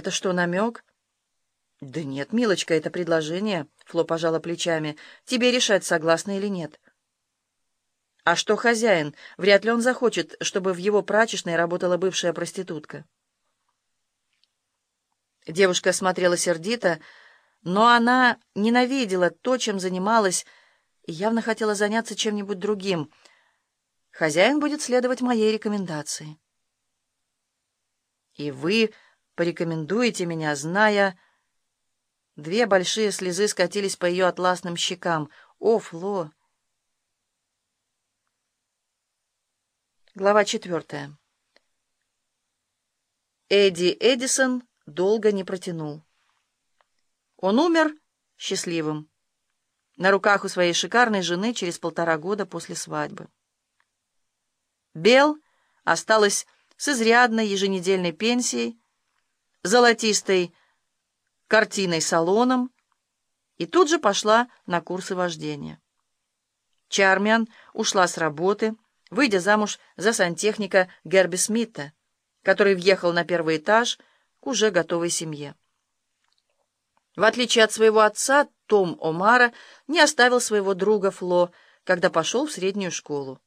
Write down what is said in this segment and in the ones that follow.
Это что, намек? Да нет, милочка, это предложение. Фло пожала плечами. Тебе решать, согласна или нет. А что хозяин? Вряд ли он захочет, чтобы в его прачечной работала бывшая проститутка. Девушка смотрела сердито, но она ненавидела то, чем занималась, и явно хотела заняться чем-нибудь другим. Хозяин будет следовать моей рекомендации. И вы порекомендуете меня, зная... Две большие слезы скатились по ее атласным щекам. О, Фло! Глава четвертая. Эдди Эдисон долго не протянул. Он умер счастливым, на руках у своей шикарной жены через полтора года после свадьбы. Бел осталась с изрядной еженедельной пенсией, золотистой картиной-салоном и тут же пошла на курсы вождения. Чармиан ушла с работы, выйдя замуж за сантехника Герби Смита, который въехал на первый этаж к уже готовой семье. В отличие от своего отца, Том Омара не оставил своего друга Фло, когда пошел в среднюю школу.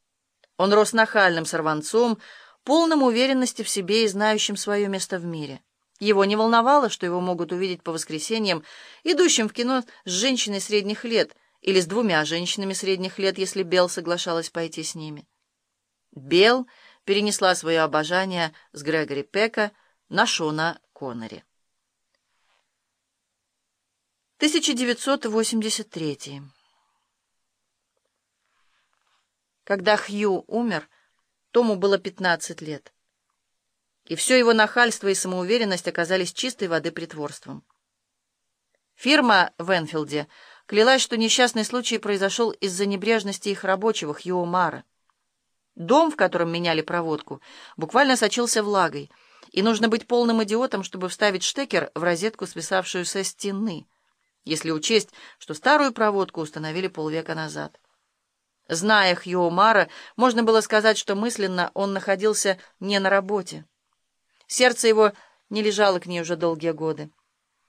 Он рос нахальным сорванцом, полным уверенности в себе и знающим свое место в мире. Его не волновало, что его могут увидеть по воскресеньям, идущим в кино с женщиной средних лет или с двумя женщинами средних лет, если Бел соглашалась пойти с ними. Бел перенесла свое обожание с Грегори Пека на Шона Коннери. 1983. Когда Хью умер, Тому было 15 лет. И все его нахальство и самоуверенность оказались чистой воды притворством. Фирма в Энфилде клялась, что несчастный случай произошел из-за небрежности их рабочего Хью Мара. Дом, в котором меняли проводку, буквально сочился влагой, и нужно быть полным идиотом, чтобы вставить штекер в розетку, свисавшую со стены, если учесть, что старую проводку установили полвека назад. Зная Хью Мара, можно было сказать, что мысленно он находился не на работе. Сердце его не лежало к ней уже долгие годы.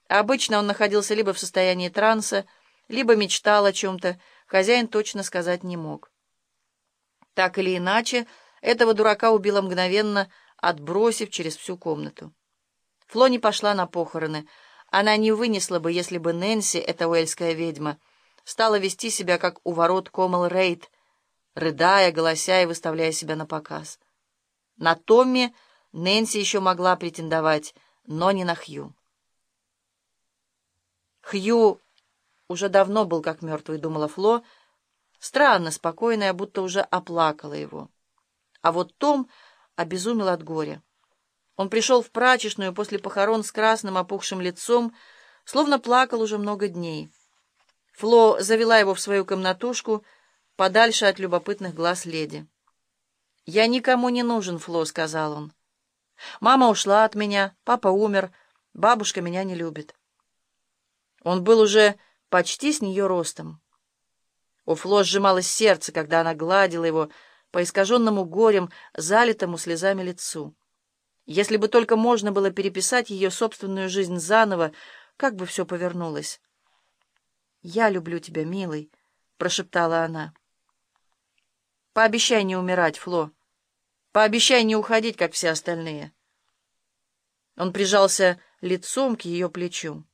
обычно он находился либо в состоянии транса, либо мечтал о чем-то, хозяин точно сказать не мог. Так или иначе, этого дурака убило мгновенно, отбросив через всю комнату. Фло не пошла на похороны. Она не вынесла бы, если бы Нэнси, эта уэльская ведьма, стала вести себя, как у ворот Комал Рейд, рыдая, голося и выставляя себя на показ. На Томми Нэнси еще могла претендовать, но не на Хью. Хью уже давно был как мертвый, думала Фло, — Странно, спокойная, будто уже оплакала его. А вот Том обезумел от горя. Он пришел в прачечную после похорон с красным опухшим лицом, словно плакал уже много дней. Фло завела его в свою комнатушку, подальше от любопытных глаз леди. «Я никому не нужен, Фло», — сказал он. «Мама ушла от меня, папа умер, бабушка меня не любит». Он был уже почти с нее ростом. У Фло сжималось сердце, когда она гладила его по искаженному горем, залитому слезами лицу. Если бы только можно было переписать ее собственную жизнь заново, как бы все повернулось. «Я люблю тебя, милый», — прошептала она. «Пообещай не умирать, Фло. Пообещай не уходить, как все остальные». Он прижался лицом к ее плечу.